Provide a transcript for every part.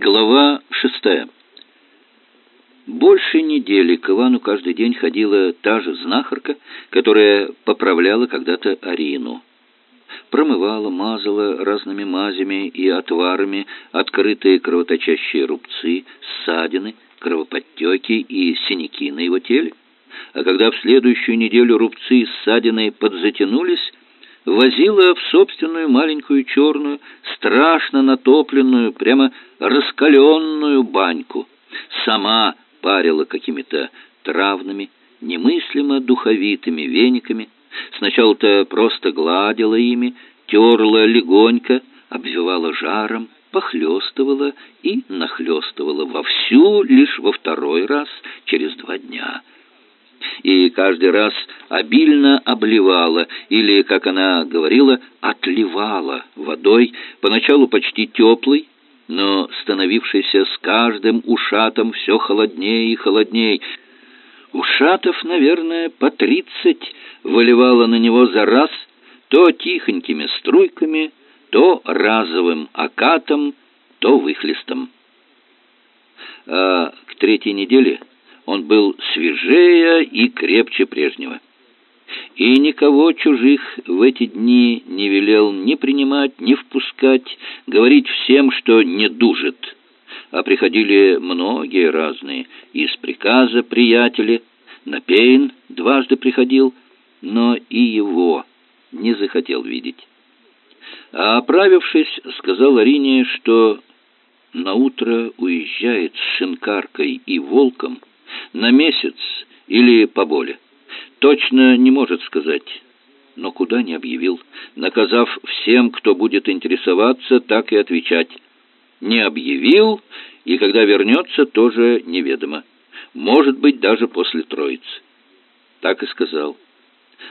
Глава шестая. Больше недели к Ивану каждый день ходила та же знахарка, которая поправляла когда-то Арину. Промывала, мазала разными мазями и отварами открытые кровоточащие рубцы, ссадины, кровоподтеки и синяки на его теле. А когда в следующую неделю рубцы и ссадины подзатянулись, возила в собственную маленькую черную, страшно натопленную, прямо раскаленную баньку. Сама парила какими-то травными, немыслимо духовитыми вениками. Сначала-то просто гладила ими, терла легонько, обвивала жаром, похлестывала и нахлестывала вовсю лишь во второй раз через два дня — и каждый раз обильно обливала, или, как она говорила, отливала водой, поначалу почти теплой, но становившейся с каждым ушатом все холоднее и холоднее. Ушатов, наверное, по тридцать выливала на него за раз, то тихонькими струйками, то разовым окатом, то выхлестом. А к третьей неделе он был свежее и крепче прежнего. И никого чужих в эти дни не велел ни принимать, ни впускать, говорить всем, что не дужит. А приходили многие разные, из приказа приятели, Напейн дважды приходил, но и его не захотел видеть. А оправившись, сказал Арине, что на утро уезжает с шинкаркой и волком на месяц или поболее. Точно не может сказать, но куда не объявил, наказав всем, кто будет интересоваться, так и отвечать. Не объявил, и когда вернется, тоже неведомо. Может быть, даже после Троицы. Так и сказал.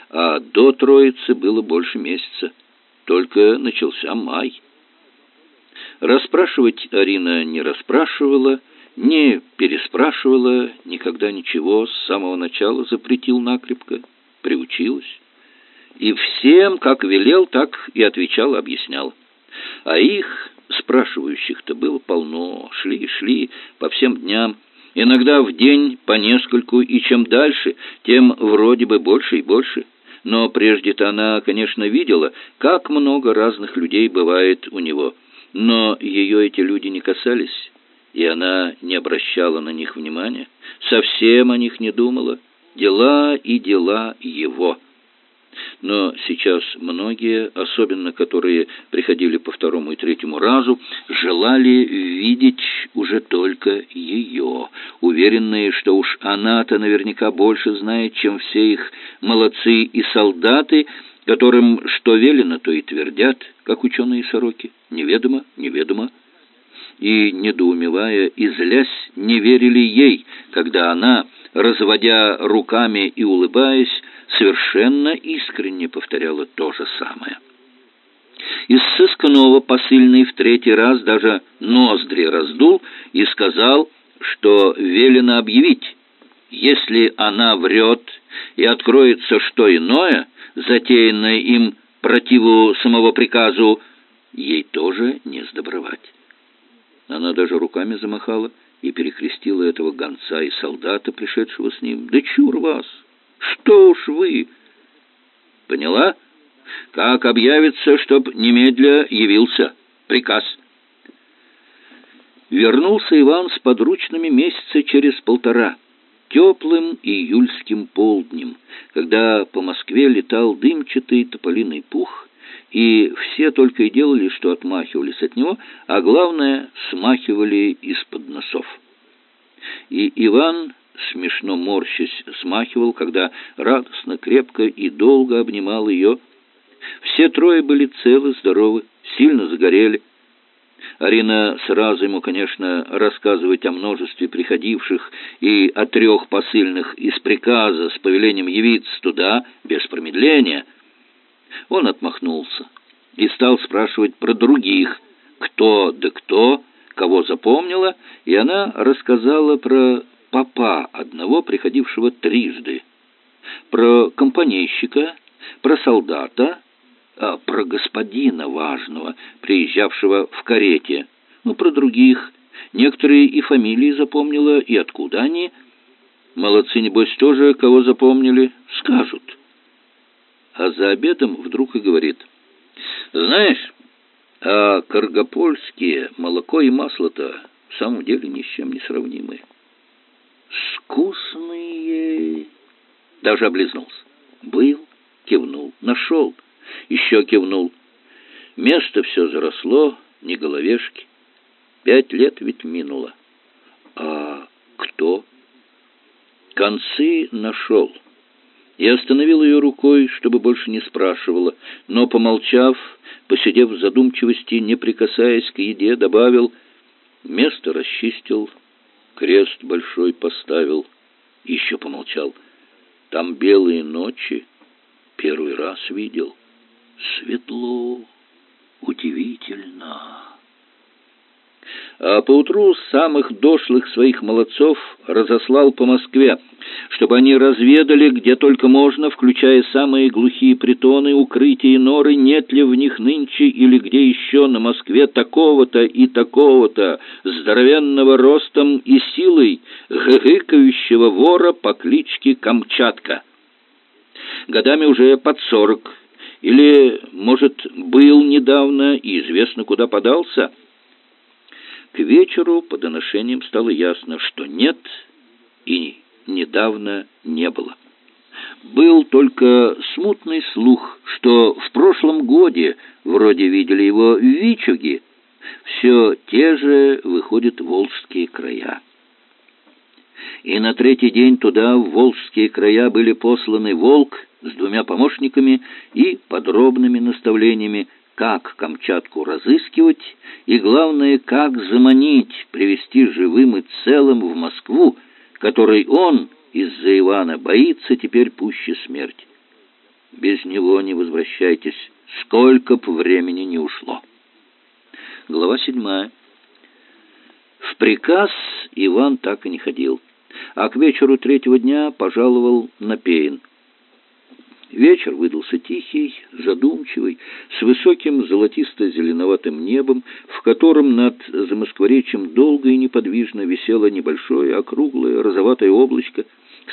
А до Троицы было больше месяца. Только начался май. Расспрашивать Арина не расспрашивала, не переспрашивала, никогда ничего, с самого начала запретил накрепко, приучилась. И всем, как велел, так и отвечал, объяснял. А их, спрашивающих-то, было полно, шли шли по всем дням, иногда в день по нескольку, и чем дальше, тем вроде бы больше и больше. Но прежде-то она, конечно, видела, как много разных людей бывает у него, но ее эти люди не касались, и она не обращала на них внимания, совсем о них не думала. Дела и дела его. Но сейчас многие, особенно которые приходили по второму и третьему разу, желали видеть уже только ее, уверенные, что уж она-то наверняка больше знает, чем все их молодцы и солдаты, которым что велено, то и твердят, как ученые сороки. Неведомо, неведомо и, недоумевая и злясь, не верили ей, когда она, разводя руками и улыбаясь, совершенно искренне повторяла то же самое. Из сыскного посыльный в третий раз даже ноздри раздул и сказал, что велено объявить, если она врет и откроется что иное, затеянное им противу самого приказу, ей тоже не сдобровать. Она даже руками замахала и перекрестила этого гонца и солдата, пришедшего с ним. «Да чур вас! Что уж вы!» «Поняла? Как объявится, чтоб немедля явился. Приказ!» Вернулся Иван с подручными месяца через полтора, теплым июльским полднем, когда по Москве летал дымчатый тополиный пух, и все только и делали, что отмахивались от него, а главное, смахивали из-под носов. И Иван, смешно морщась, смахивал, когда радостно, крепко и долго обнимал ее. Все трое были целы, здоровы, сильно загорели. Арина сразу ему, конечно, рассказывать о множестве приходивших и о трех посыльных из приказа с повелением явиться туда без промедления — он отмахнулся и стал спрашивать про других, кто да кто, кого запомнила, и она рассказала про папа одного, приходившего трижды, про компанейщика, про солдата, а про господина важного, приезжавшего в карете, ну, про других, Некоторые и фамилии запомнила, и откуда они. Молодцы, небось, тоже кого запомнили, скажут. А за обедом вдруг и говорит, «Знаешь, а каргопольские молоко и масло-то в самом деле ни с чем не сравнимы. Вкусные!» Даже облизнулся. «Был?» Кивнул. «Нашел!» Еще кивнул. Место все заросло, не головешки. Пять лет ведь минуло. А кто? Концы нашел. Я остановил ее рукой, чтобы больше не спрашивала, но, помолчав, посидев в задумчивости, не прикасаясь к еде, добавил, место расчистил, крест большой поставил, еще помолчал. Там белые ночи, первый раз видел, светло, удивительно а поутру самых дошлых своих молодцов разослал по Москве, чтобы они разведали, где только можно, включая самые глухие притоны, укрытия и норы, нет ли в них нынче или где еще на Москве такого-то и такого-то здоровенного ростом и силой гыгыкающего вора по кличке Камчатка. Годами уже под сорок, или, может, был недавно и известно, куда подался – к вечеру по доношениям стало ясно, что нет и недавно не было. Был только смутный слух, что в прошлом годе вроде видели его в Вичуге. Все те же, выходят, волжские края. И на третий день туда, в волжские края, были посланы волк с двумя помощниками и подробными наставлениями, как Камчатку разыскивать и, главное, как заманить, привести живым и целым в Москву, которой он из-за Ивана боится теперь пуще смерти. Без него не возвращайтесь, сколько б времени не ушло. Глава седьмая. В приказ Иван так и не ходил, а к вечеру третьего дня пожаловал на Пейн. Вечер выдался тихий, задумчивый, с высоким золотисто-зеленоватым небом, в котором над Замоскворечьем долго и неподвижно висело небольшое округлое розоватое облачко,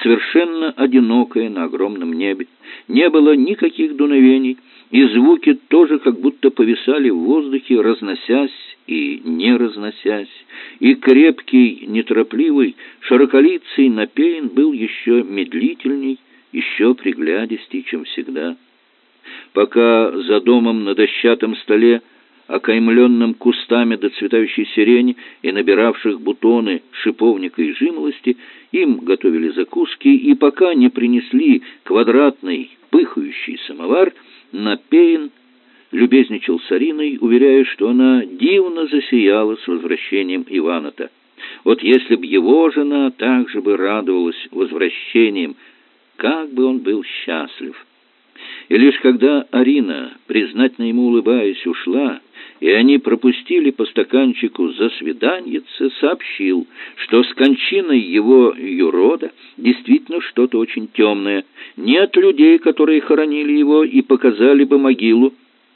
совершенно одинокое на огромном небе. Не было никаких дуновений, и звуки тоже как будто повисали в воздухе, разносясь и не разносясь, и крепкий, неторопливый, широколицый напеян был еще медлительней, еще приглядистей, чем всегда. Пока за домом на дощатом столе, окаймленном кустами доцветающей сирени и набиравших бутоны шиповника и жимолости, им готовили закуски, и пока не принесли квадратный пыхающий самовар, Напеин любезничал с Ариной, уверяя, что она дивно засияла с возвращением Ивана-то. Вот если б его жена также бы радовалась возвращением как бы он был счастлив! И лишь когда Арина, признательно ему улыбаясь, ушла, и они пропустили по стаканчику за свиданьице, сообщил, что с кончиной его юрода действительно что-то очень темное. Нет людей, которые хоронили его и показали бы могилу.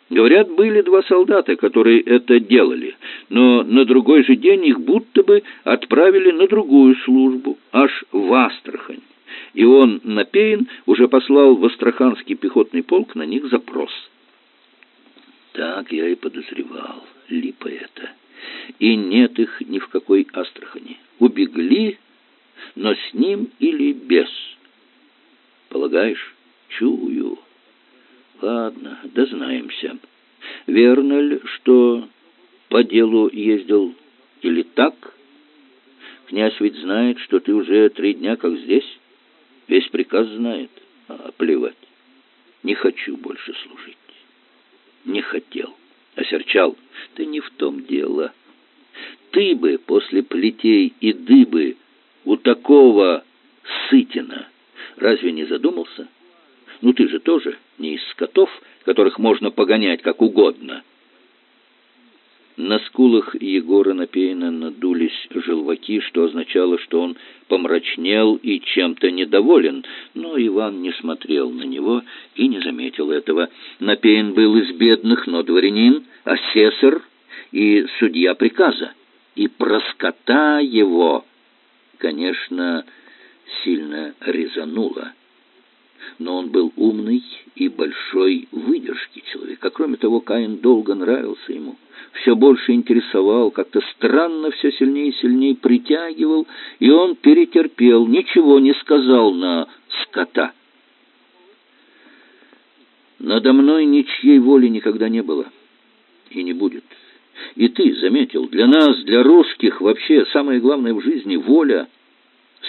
Говорят, были два солдата, которые это делали, но на другой же день их будто бы отправили на другую службу, аж в Астрахань и он, Напеин, уже послал в Астраханский пехотный полк на них запрос. Так я и подозревал, липа это. И нет их ни в какой Астрахани. Убегли, но с ним или без. Полагаешь, чую. Ладно, дознаемся. Верно ли, что по делу ездил или так? Князь ведь знает, что ты уже три дня как здесь. Весь приказ знает. А, плевать. Не хочу больше служить. Не хотел. Осерчал. Ты не в том дело. Ты бы после плетей и дыбы у такого сытина разве не задумался? Ну ты же тоже не из скотов, которых можно погонять как угодно. На скулах Егора Напеина надулись желваки, что означало, что он помрачнел и чем-то недоволен, но Иван не смотрел на него и не заметил этого. Напеин был из бедных, но дворянин, асессор и судья приказа. и проскота его, конечно, сильно резануло. Но он был умный и большой выдержки человек. А кроме того, Каин долго нравился ему. Все больше интересовал, как-то странно все сильнее и сильнее притягивал, и он перетерпел, ничего не сказал на скота. Надо мной ничьей воли никогда не было и не будет. И ты заметил, для нас, для русских, вообще самое главное в жизни — воля.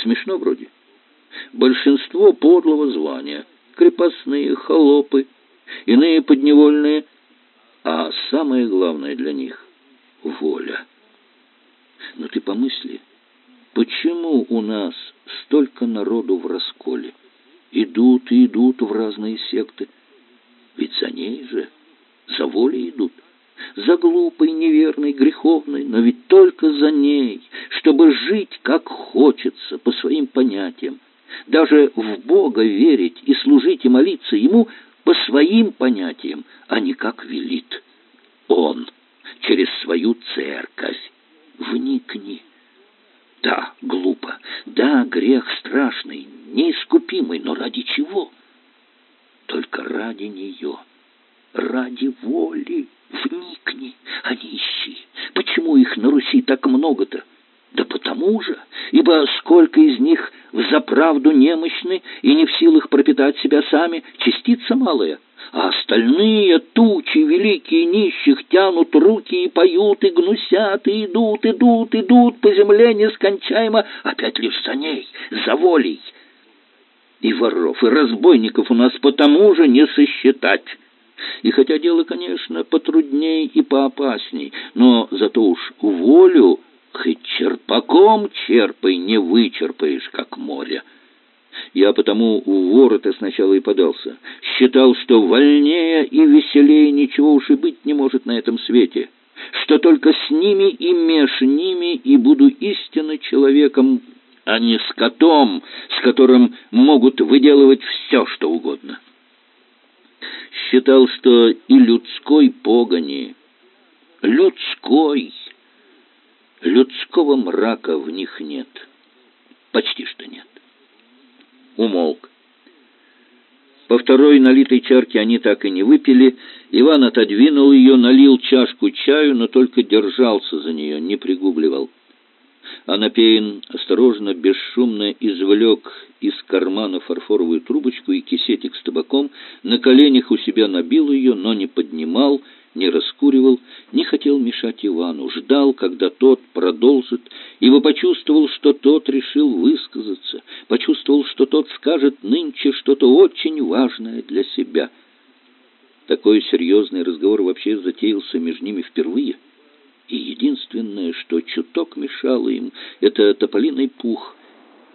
Смешно вроде. Большинство подлого звания, крепостные, холопы, иные подневольные, а самое главное для них — воля. Но ты помысли, почему у нас столько народу в расколе? Идут и идут в разные секты. Ведь за ней же, за волей идут за глупой, неверной, греховной, но ведь только за ней, чтобы жить как хочется, по своим понятиям, даже в Бога верить и служить и молиться Ему по своим понятиям, а не как велит Он через свою церковь. Вникни. Да, глупо, да, грех страшный, неискупимый, но ради чего? Только ради нее, ради воли. Вникни, а не ищи. Почему их на Руси так много-то? Да потому же, ибо сколько из них взаправду немощны и не в силах пропитать себя сами, частица малая, а остальные тучи великие нищих тянут руки и поют, и гнусят, и идут, идут, идут по земле нескончаемо, опять лишь за ней, за волей. И воров, и разбойников у нас потому же не сосчитать». И хотя дело, конечно, потрудней и поопасней, но зато уж волю хоть черпаком черпай, не вычерпаешь, как море. Я потому в ворота сначала и подался. Считал, что вольнее и веселее ничего уж и быть не может на этом свете, что только с ними и меж ними и буду истинно человеком, а не скотом, с которым могут выделывать все, что угодно» считал, что и людской погони, людской, людского мрака в них нет. Почти что нет. Умолк. По второй налитой чарке они так и не выпили. Иван отодвинул ее, налил чашку чаю, но только держался за нее, не пригубливал. Анапеин осторожно, бесшумно извлек из кармана фарфоровую трубочку и кисетик с табаком, на коленях у себя набил ее, но не поднимал, не раскуривал, не хотел мешать Ивану, ждал, когда тот продолжит, ибо почувствовал, что тот решил высказаться, почувствовал, что тот скажет нынче что-то очень важное для себя. Такой серьезный разговор вообще затеялся между ними впервые — и единственное, что чуток мешало им, это тополиный пух,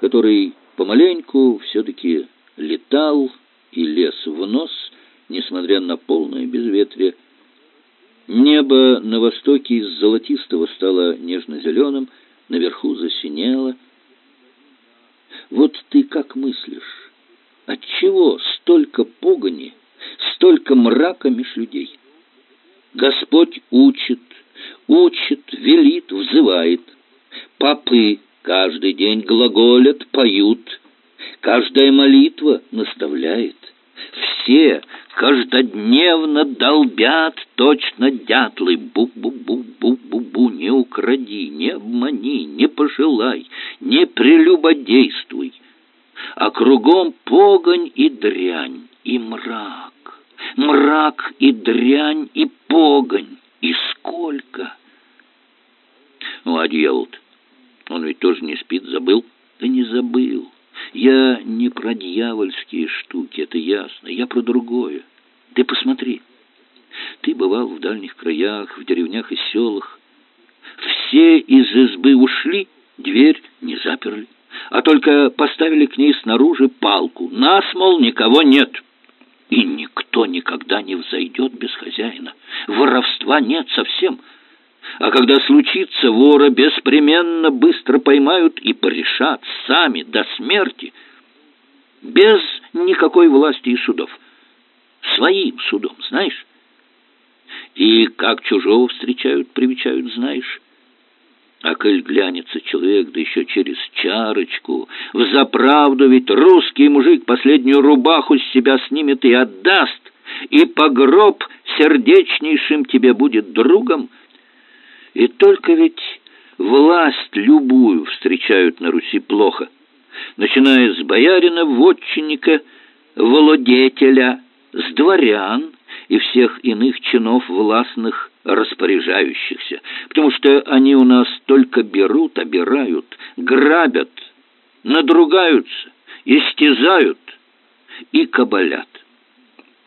который помаленьку все-таки летал и лез в нос, несмотря на полное безветрие. Небо на востоке из золотистого стало нежно-зеленым, наверху засинело. Вот ты как мыслишь, отчего столько погони, столько мрака меж людей? Господь учит, учит, велит, взывает. Попы каждый день глаголят, поют. Каждая молитва наставляет. Все каждодневно долбят точно дятлы. Бу-бу-бу-бу-бу-бу, не укради, не обмани, не пожелай, не прелюбодействуй. А кругом погонь и дрянь, и мрак. Мрак и дрянь, и погонь. И сколько? Ну, а дьявол-то? Он ведь тоже не спит, забыл? Да не забыл. Я не про дьявольские штуки, это ясно. Я про другое. Ты посмотри. Ты бывал в дальних краях, в деревнях и селах. Все из избы ушли, дверь не заперли, а только поставили к ней снаружи палку. Нас, мол, никого нет и никто никогда не взойдет без хозяина. Воровства нет совсем. А когда случится, вора беспременно быстро поймают и порешат сами до смерти, без никакой власти и судов. Своим судом, знаешь? И как чужого встречают, привечают, знаешь? А коль глянется человек, да еще через чарочку, в заправду ведь русский мужик последнюю рубаху с себя снимет и отдаст, и по гроб сердечнейшим тебе будет другом. И только ведь власть любую встречают на Руси плохо, начиная с боярина, вотчинника, володетеля, с дворян и всех иных чинов властных распоряжающихся, потому что они у нас только берут, обирают, грабят, надругаются, истязают и кабалят.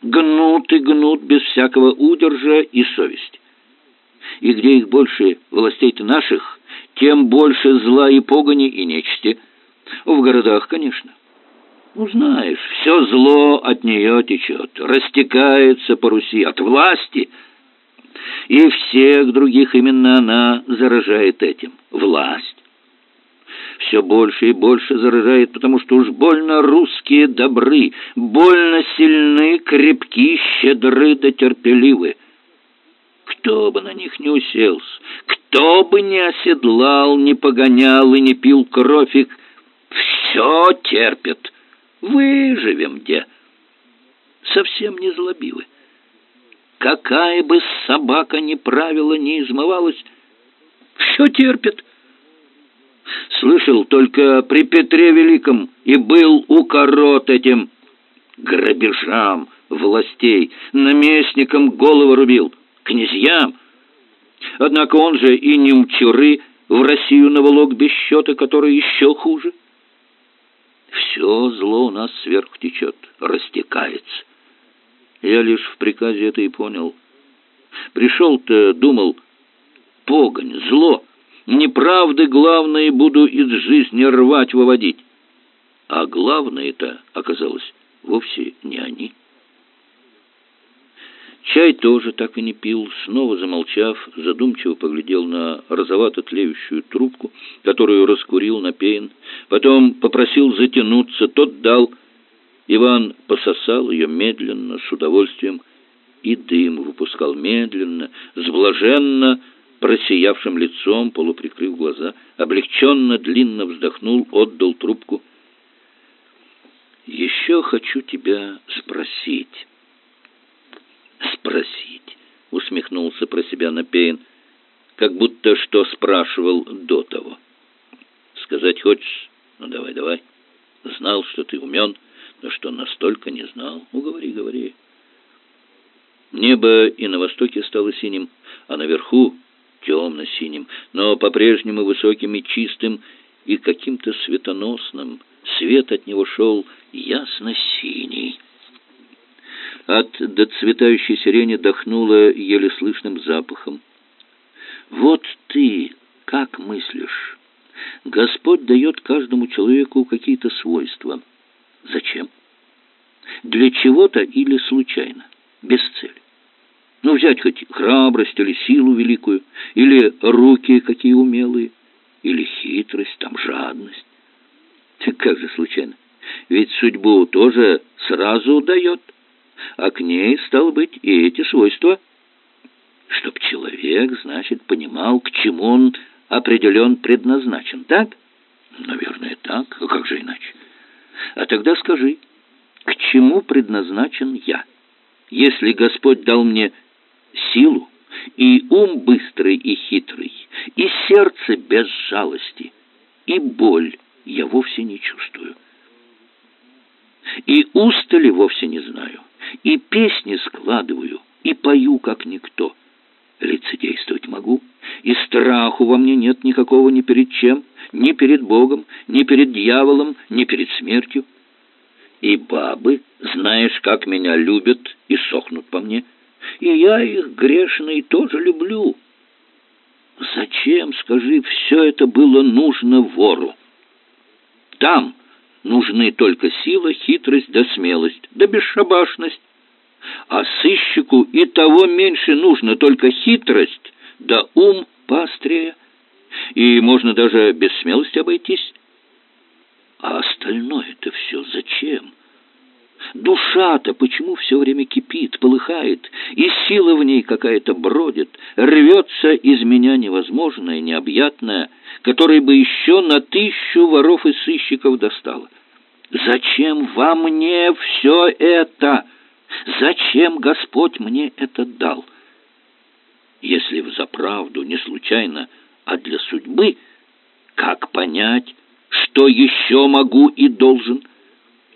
Гнут и гнут без всякого удержа и совести. И где их больше властей-то наших, тем больше зла и погони и нечисти. В городах, конечно. Ну, знаешь, все зло от нее течет, растекается по Руси от власти – и всех других именно она заражает этим. Власть. Все больше и больше заражает, потому что уж больно русские добры, больно сильны, крепки, щедры да терпеливы. Кто бы на них не уселся, кто бы не оседлал, не погонял и не пил кровь их, все терпят. Выживем где? Совсем не злобивы. Какая бы собака ни правила, ни измывалась, все терпит. Слышал только при Петре Великом и был укорот этим грабежам властей, наместникам голову рубил, князьям. Однако он же и немчуры в Россию наволок без счета, который еще хуже. Все зло у нас сверху течет, растекается. Я лишь в приказе это и понял. Пришел-то, думал, погонь, зло, неправды главное буду из жизни рвать, выводить. А главное-то оказалось вовсе не они. Чай тоже так и не пил, снова замолчав, задумчиво поглядел на розовато тлеющую трубку, которую раскурил Напеин, потом попросил затянуться, тот дал. Иван пососал ее медленно, с удовольствием, и дым выпускал медленно, с блаженно просиявшим лицом, полуприкрыв глаза, облегченно, длинно вздохнул, отдал трубку. «Еще хочу тебя спросить». «Спросить», — усмехнулся про себя Напеин, как будто что спрашивал до того. «Сказать хочешь? Ну, давай, давай. Знал, что ты умен». Да что, настолько не знал? Ну, говори, говори. Небо и на востоке стало синим, а наверху темно-синим, но по-прежнему высоким и чистым, и каким-то светоносным. Свет от него шел ясно-синий. От доцветающей сирени дохнуло еле слышным запахом. «Вот ты как мыслишь? Господь дает каждому человеку какие-то свойства». Зачем? Для чего-то или случайно, без цели. Ну, взять хоть храбрость или силу великую, или руки какие умелые, или хитрость, там жадность. Как же случайно? Ведь судьбу тоже сразу дает, а к ней, стало быть, и эти свойства. Чтоб человек, значит, понимал, к чему он определен предназначен, так? Наверное, так, а как же иначе? А тогда скажи, к чему предназначен я? Если Господь дал мне силу, и ум быстрый и хитрый, и сердце без жалости, и боль я вовсе не чувствую. И устали вовсе не знаю, и песни складываю, и пою, как никто. Лицедействовать могу, и страху во мне нет никакого ни перед чем, ни перед Богом, ни перед дьяволом, ни перед смертью. И бабы, знаешь, как меня любят и сохнут по мне, и я их грешный тоже люблю. Зачем, скажи, все это было нужно вору? Там нужны только сила, хитрость да смелость, да бесшабашность. А сыщику и того меньше нужно только хитрость, да ум поострее и можно даже без смелости обойтись. А остальное это все зачем? Душа-то почему все время кипит, полыхает, и сила в ней какая-то бродит, рвется из меня невозможное, необъятное, которое бы еще на тысячу воров и сыщиков достало. Зачем во мне все это? Зачем Господь мне это дал? Если в заправду не случайно, а для судьбы, как понять, что еще могу и должен?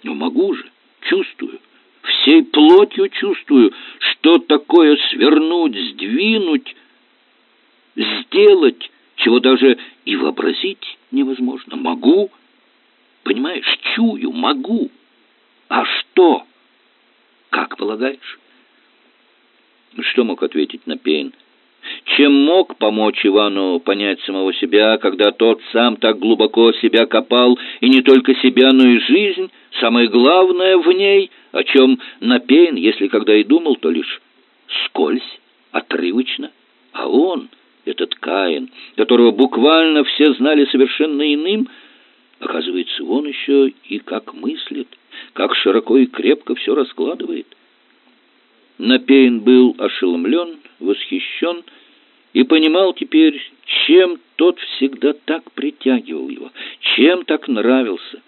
Ну, могу же чувствую, всей плотью чувствую, что такое свернуть, сдвинуть, сделать, чего даже и вообразить невозможно. Могу, понимаешь, чую, могу. А что? Как полагаешь? Что мог ответить Напейн? Чем мог помочь Ивану понять самого себя, когда тот сам так глубоко себя копал, и не только себя, но и жизнь, самое главное в ней, о чем Напейн, если когда и думал, то лишь скользь, отрывочно, а он, этот Каин, которого буквально все знали совершенно иным, оказывается, он еще и как мыслит, как широко и крепко все раскладывает. Напейн был ошеломлен, восхищен и понимал теперь, чем тот всегда так притягивал его, чем так нравился,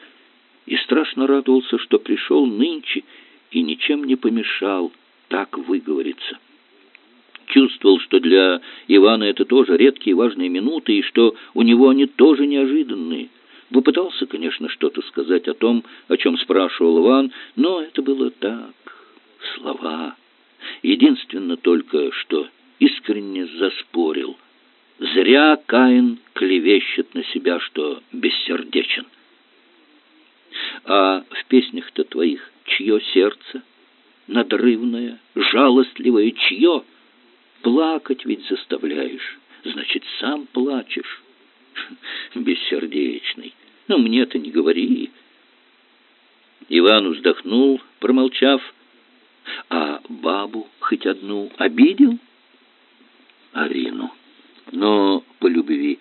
и страшно радовался, что пришел нынче и ничем не помешал так выговориться. Чувствовал, что для Ивана это тоже редкие важные минуты, и что у него они тоже неожиданные. Попытался, конечно, что-то сказать о том, о чем спрашивал Иван, но это было так, слова. Единственно только, что искренне заспорил. Зря Каин клевещет на себя, что бессердечен. А в песнях-то твоих чье сердце? Надрывное, жалостливое, чье? Плакать ведь заставляешь, значит, сам плачешь. Бессердечный. Ну, мне-то не говори. Иван вздохнул, промолчав, а бабу хоть одну обидел? Арину. Но по любви.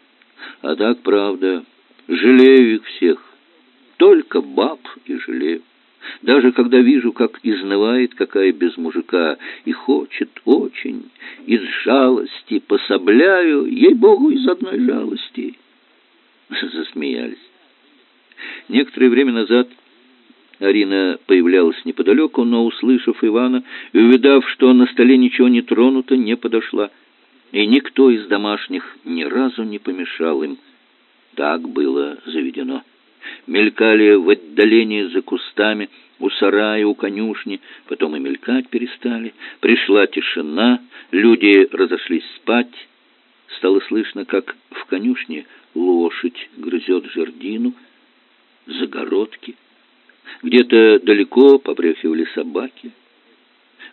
А так, правда, жалею их всех. Только баб и жалею. Даже когда вижу, как изнывает какая без мужика и хочет очень, из жалости пособляю, ей-богу, из одной жалости. Засмеялись. Некоторое время назад Арина появлялась неподалеку, но, услышав Ивана и увидав, что на столе ничего не тронуто, не подошла. И никто из домашних ни разу не помешал им. Так было заведено. Мелькали в отдалении за кустами, у сарая, у конюшни, потом и мелькать перестали. Пришла тишина, люди разошлись спать. Стало слышно, как в конюшне лошадь грызет жердину, загородки. Где-то далеко побрехивали собаки.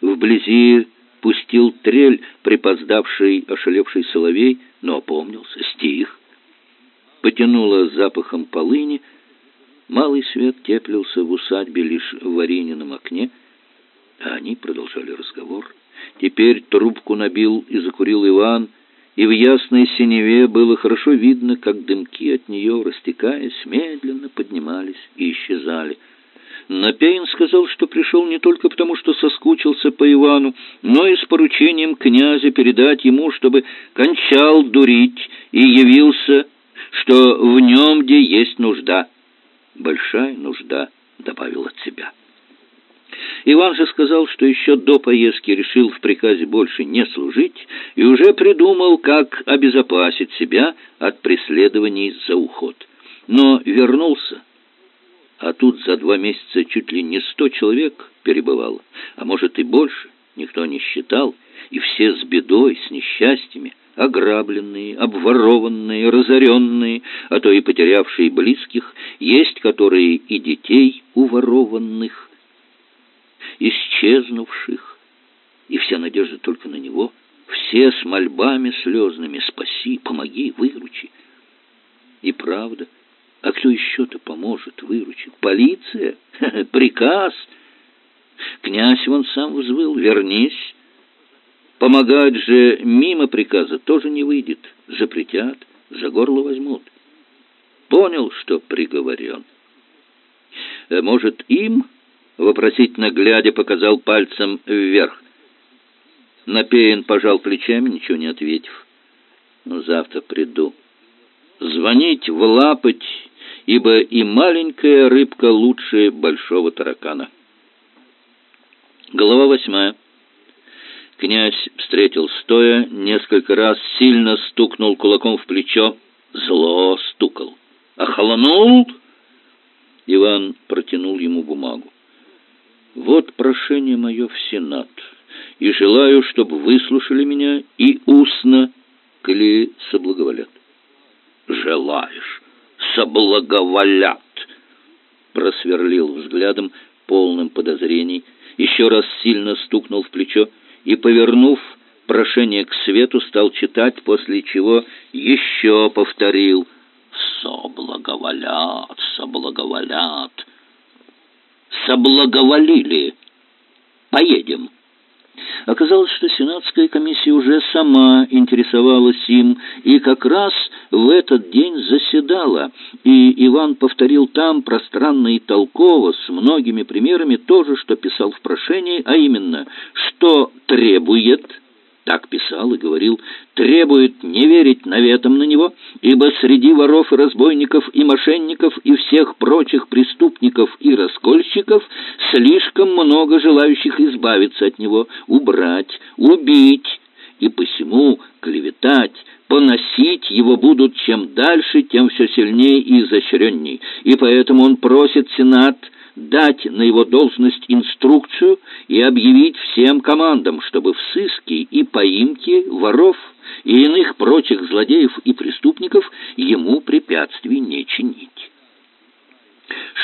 Вблизи пустил трель припоздавший ошалевший соловей, но опомнился, стих. Потянуло запахом полыни. Малый свет теплился в усадьбе лишь в Варенином окне, а они продолжали разговор. Теперь трубку набил и закурил Иван, и в ясной синеве было хорошо видно, как дымки от нее, растекаясь, медленно поднимались и исчезали — Напейн сказал, что пришел не только потому, что соскучился по Ивану, но и с поручением князя передать ему, чтобы кончал дурить и явился, что в нем где есть нужда. Большая нужда, добавил от себя. Иван же сказал, что еще до поездки решил в приказе больше не служить и уже придумал, как обезопасить себя от преследований за уход. Но вернулся а тут за два месяца чуть ли не сто человек перебывало, а может и больше, никто не считал, и все с бедой, с несчастьями, ограбленные, обворованные, разоренные, а то и потерявшие близких, есть которые и детей уворованных, исчезнувших, и вся надежда только на него, все с мольбами слезными «спаси, помоги, выручи». И правда — а кто еще-то поможет, выручит? Полиция? Приказ? Князь вон сам взвыл, вернись. Помогать же мимо приказа тоже не выйдет. Запретят, за горло возьмут. Понял, что приговорен. Э, может, им вопросительно глядя, показал пальцем вверх. Напеян пожал плечами, ничего не ответив. «Ну, завтра приду. Звонить, влапать, ибо и маленькая рыбка лучше большого таракана». Глава восьмая. Князь встретил стоя, несколько раз сильно стукнул кулаком в плечо. Зло стукал. «Охолонул?» Иван протянул ему бумагу. «Вот прошение мое в Сенат, и желаю, чтобы выслушали меня и устно, коли соблаговолят». «Желаешь, соблаговолят!» просверлил взглядом, полным подозрений, еще раз сильно стукнул в плечо и, повернув прошение к свету, стал читать, после чего еще повторил «Соблаговолят, соблаговолят». «Соблаговолили! Поедем!» Оказалось, что Сенатская комиссия уже сама интересовалась им и как раз в этот день заседала, и Иван повторил там пространно и толково, с многими примерами, то же, что писал в прошении, а именно, что требует так писал и говорил, требует не верить наветам на него, ибо среди воров и разбойников и мошенников и всех прочих преступников и раскольщиков слишком много желающих избавиться от него, убрать, убить, и посему клеветать, поносить его будут чем дальше, тем все сильнее и изощренней, и поэтому он просит Сенат дать на его должность инструкцию и объявить всем командам, чтобы в сыске и поимке воров и иных прочих злодеев и преступников ему препятствий не чинить.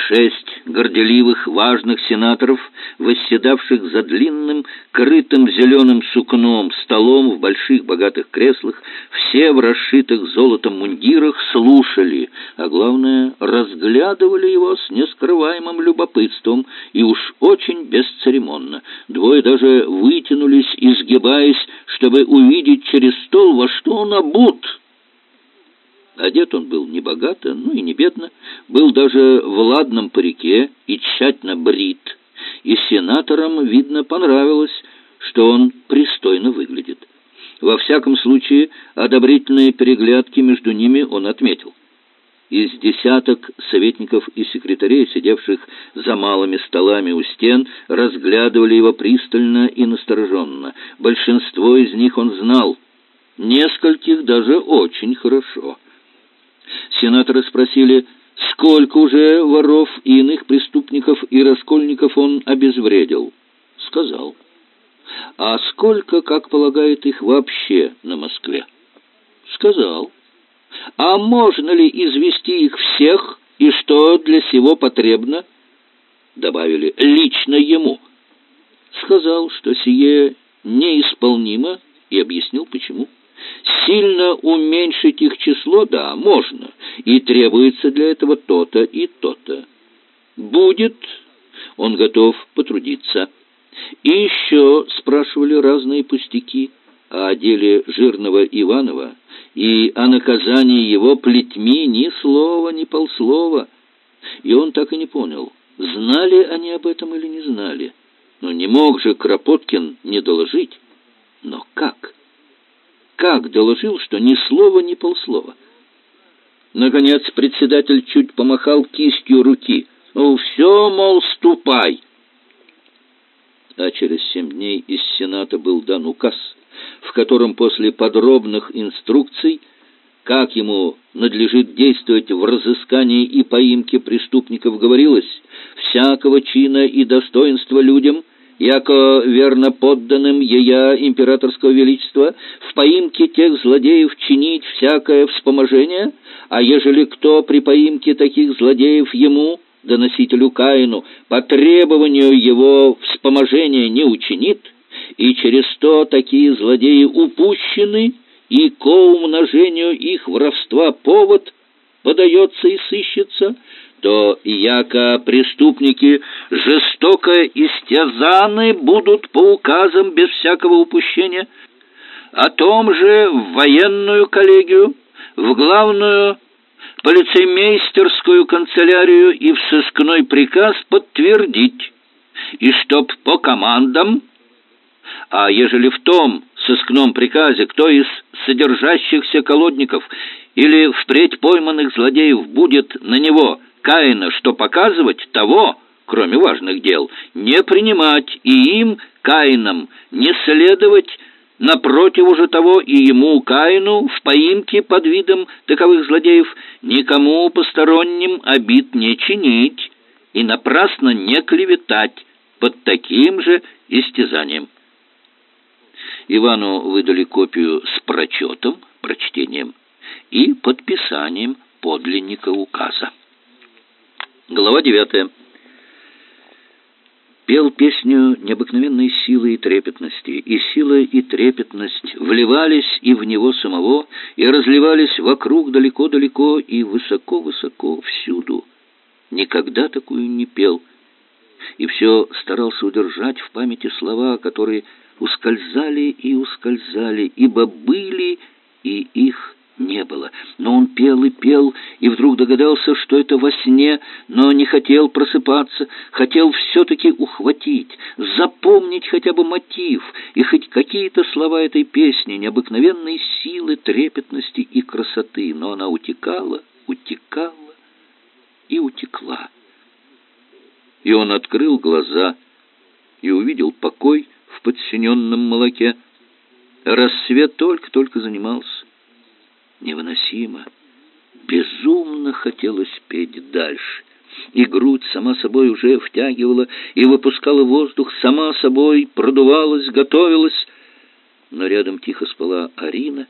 Шесть горделивых, важных сенаторов, восседавших за длинным, крытым зеленым сукном столом в больших богатых креслах, все в расшитых золотом мундирах слушали, а главное, разглядывали его с нескрываемым любопытством и уж очень бесцеремонно. Двое даже вытянулись, изгибаясь, чтобы увидеть через стол, во что он обут — Одет он был не богато, ну и не бедно, был даже в ладном парике и тщательно брит, и сенаторам, видно, понравилось, что он пристойно выглядит. Во всяком случае, одобрительные переглядки между ними он отметил. Из десяток советников и секретарей, сидевших за малыми столами у стен, разглядывали его пристально и настороженно. Большинство из них он знал, нескольких даже очень хорошо. Сенаторы спросили, сколько уже воров и иных преступников и раскольников он обезвредил. Сказал. А сколько, как полагает, их вообще на Москве? Сказал. А можно ли извести их всех, и что для сего потребно? Добавили, лично ему. Сказал, что сие неисполнимо, и объяснил, почему. Сильно уменьшить их число, да, можно, и требуется для этого то-то и то-то. Будет, он готов потрудиться. И еще спрашивали разные пустяки о деле жирного Иванова и о наказании его плетьми ни слова, ни полслова. И он так и не понял, знали они об этом или не знали. Но не мог же Кропоткин не доложить. Но как? Как доложил, что ни слова, ни полслова. Наконец председатель чуть помахал кистью руки. «Ну, все, мол, ступай!» А через семь дней из Сената был дан указ, в котором после подробных инструкций, как ему надлежит действовать в разыскании и поимке преступников, говорилось, «всякого чина и достоинства людям — яко верно подданным ея императорского величества, в поимке тех злодеев чинить всякое вспоможение, а ежели кто при поимке таких злодеев ему, доносителю Каину, по требованию его вспоможения не учинит, и через то такие злодеи упущены, и ко умножению их воровства повод подается и сыщется, то яко преступники жестоко истязаны будут по указам без всякого упущения, о том же в военную коллегию, в главную полицеймейстерскую канцелярию и в сыскной приказ подтвердить, и чтоб по командам, а ежели в том сыскном приказе кто из содержащихся колодников или впредь пойманных злодеев будет на него Каина что показывать, того, кроме важных дел, не принимать и им, Каинам, не следовать, напротив уже того и ему, Каину, в поимке под видом таковых злодеев никому посторонним обид не чинить и напрасно не клеветать под таким же истязанием. Ивану выдали копию с прочетом, прочтением и подписанием подлинника указа. Глава девятая. Пел песню необыкновенной силы и трепетности, и сила и трепетность вливались и в него самого, и разливались вокруг далеко-далеко и высоко-высоко всюду. Никогда такую не пел, и все старался удержать в памяти слова, которые ускользали и ускользали, ибо были, и их не было. Но он пел и пел, и вдруг догадался, что это во сне, но не хотел просыпаться, хотел все-таки ухватить, запомнить хотя бы мотив и хоть какие-то слова этой песни, необыкновенной силы, трепетности и красоты. Но она утекала, утекала и утекла. И он открыл глаза и увидел покой, в подсиненном молоке. Рассвет только-только занимался. Невыносимо, безумно хотелось петь дальше. И грудь сама собой уже втягивала и выпускала воздух, сама собой продувалась, готовилась. Но рядом тихо спала Арина,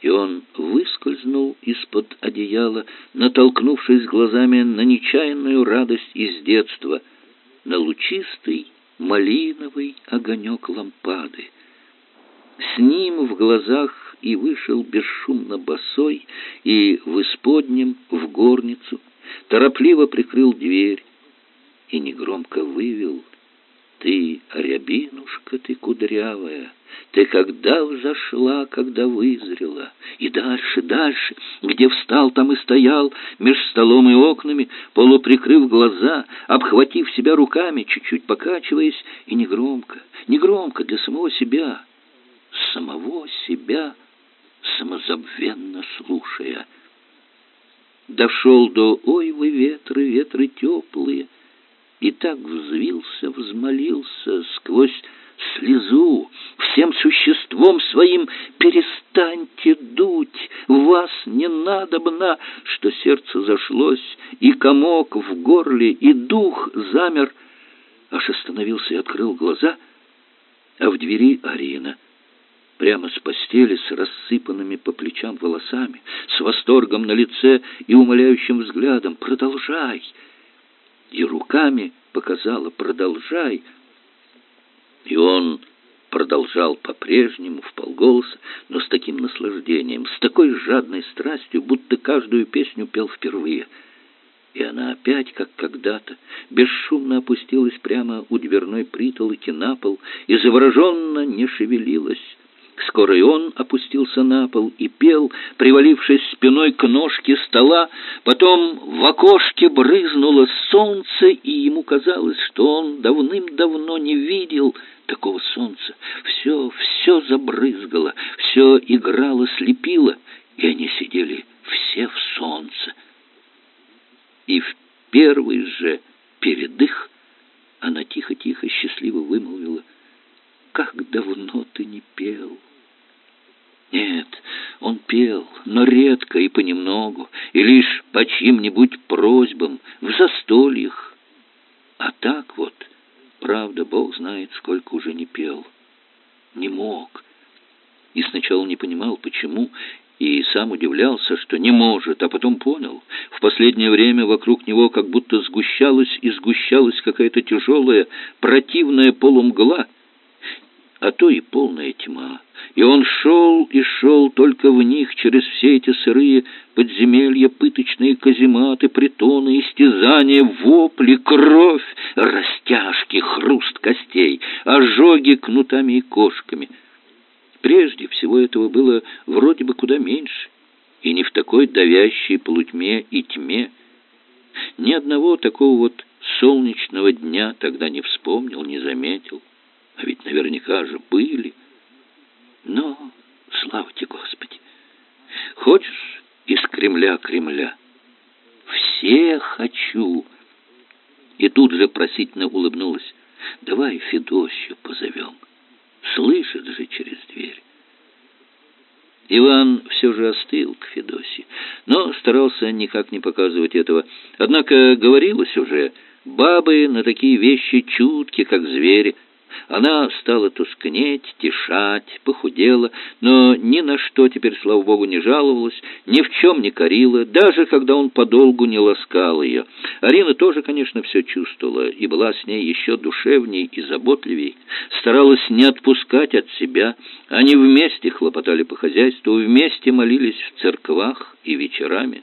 и он выскользнул из-под одеяла, натолкнувшись глазами на нечаянную радость из детства, на лучистый малиновый огонек лампады. С ним в глазах и вышел бесшумно босой и в исподнем в горницу, торопливо прикрыл дверь и негромко вывел «Ты, рябинушка, ты кудрявая!» Ты когда взошла, когда вызрела, и дальше, дальше, где встал, там и стоял, меж столом и окнами, полуприкрыв глаза, обхватив себя руками, чуть-чуть покачиваясь, и негромко, негромко для самого себя, самого себя, самозабвенно слушая. Дошел до «Ой вы ветры, ветры теплые», и так взвился, взмолился сквозь слезу, всем существом своим перестаньте дуть, вас не надобно, что сердце зашлось, и комок в горле, и дух замер. Аж остановился и открыл глаза, а в двери Арина. Прямо с постели, с рассыпанными по плечам волосами, с восторгом на лице и умоляющим взглядом «Продолжай!» И руками показала «Продолжай!» И он продолжал по-прежнему в полголоса, но с таким наслаждением, с такой жадной страстью, будто каждую песню пел впервые. И она опять, как когда-то, бесшумно опустилась прямо у дверной притолоки на пол и завороженно не шевелилась. Скоро и он опустился на пол и пел, привалившись спиной к ножке стола. Потом в окошке брызнуло солнце, и ему казалось, что он давным-давно не видел такого солнца. Все, все забрызгало, все играло, слепило, и они сидели все в солнце. И в первый же передых она тихо-тихо, счастливо вымолвила, «Как давно ты не пел!» Нет, он пел, но редко и понемногу, и лишь по чьим-нибудь просьбам, в застольях. А так вот, правда, Бог знает, сколько уже не пел. Не мог. И сначала не понимал, почему, и сам удивлялся, что не может, а потом понял. В последнее время вокруг него как будто сгущалась и сгущалась какая-то тяжелая, противная полумгла, а то и полная тьма. И он шел и шел только в них через все эти сырые подземелья, пыточные казематы, притоны, истязания, вопли, кровь, растяжки, хруст костей, ожоги кнутами и кошками. Прежде всего этого было вроде бы куда меньше, и не в такой давящей полутьме и тьме. Ни одного такого вот солнечного дня тогда не вспомнил, не заметил. А ведь наверняка же были. Но, слава тебе, Господи, хочешь из Кремля Кремля? Все хочу. И тут же просительно улыбнулась. Давай Федосью позовем. Слышит же через дверь. Иван все же остыл к Федосе, но старался никак не показывать этого. Однако говорилось уже, бабы на такие вещи чутки, как звери, она стала тускнеть, тишать, похудела, но ни на что теперь, слава богу, не жаловалась, ни в чем не корила, даже когда он подолгу не ласкал ее. Арина тоже, конечно, все чувствовала и была с ней еще душевней и заботливей, старалась не отпускать от себя. Они вместе хлопотали по хозяйству, вместе молились в церквах и вечерами.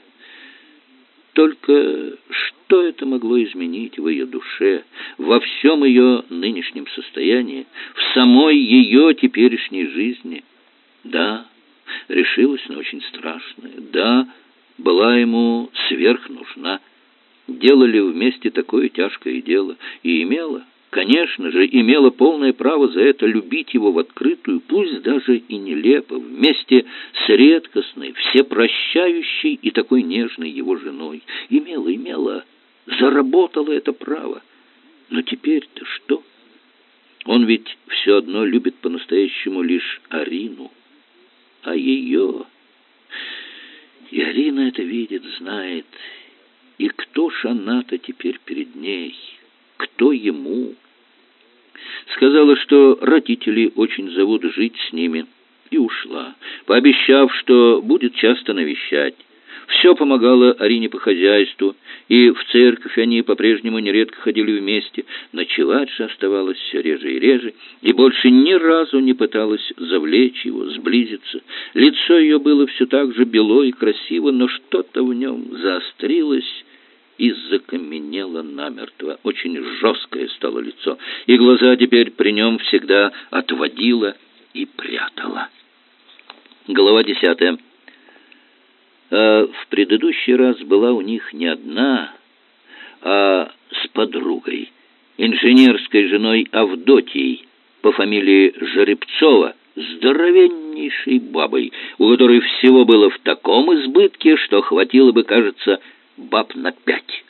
Только что это могло изменить в ее душе, во всем ее нынешнем состоянии, в самой ее теперешней жизни? Да, решилась на очень страшное. Да, была ему сверх нужна. Делали вместе такое тяжкое дело и имела конечно же, имела полное право за это любить его в открытую, пусть даже и нелепо, вместе с редкостной, всепрощающей и такой нежной его женой. Имела, имела, заработала это право. Но теперь-то что? Он ведь все одно любит по-настоящему лишь Арину, а ее... И Арина это видит, знает. И кто ж она-то теперь перед ней?» Кто ему. Сказала, что родители очень зовут жить с ними, и ушла, пообещав, что будет часто навещать. Все помогало Арине по хозяйству, и в церковь они по-прежнему нередко ходили вместе. Ночевать же оставалось все реже и реже, и больше ни разу не пыталась завлечь его, сблизиться. Лицо ее было все так же бело и красиво, но что-то в нем заострилось, и закаменело намертво. Очень жесткое стало лицо, и глаза теперь при нем всегда отводило и прятало. Глава десятая. А в предыдущий раз была у них не одна, а с подругой, инженерской женой Авдотьей по фамилии Жеребцова, здоровеннейшей бабой, у которой всего было в таком избытке, что хватило бы, кажется, баб на пять,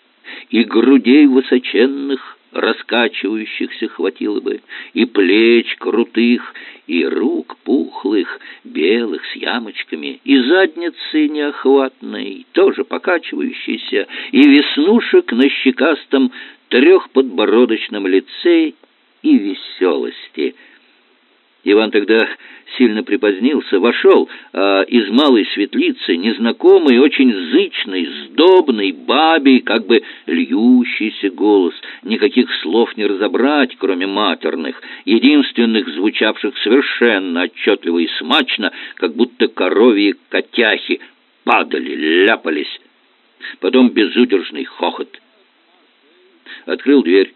и грудей высоченных, раскачивающихся хватило бы, и плеч крутых, и рук пухлых, белых с ямочками, и задницы неохватной, тоже покачивающейся, и веснушек на щекастом трехподбородочном лице и веселости — Иван тогда сильно припозднился, вошел, а из малой светлицы незнакомый, очень зычный, сдобный, бабий, как бы льющийся голос, никаких слов не разобрать, кроме матерных, единственных, звучавших совершенно отчетливо и смачно, как будто коровьи котяхи падали, ляпались. Потом безудержный хохот. Открыл дверь.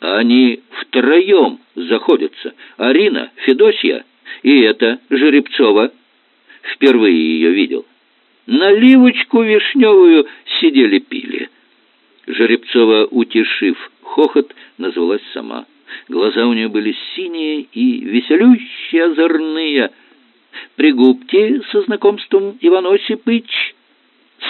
Они втроем заходятся. Арина, Федосья и эта Жеребцова. Впервые ее видел. Наливочку вишневую сидели-пили. Жеребцова, утешив хохот, назвалась сама. Глаза у нее были синие и веселющие, озорные. «Пригубьте со знакомством, Иван Осипыч!»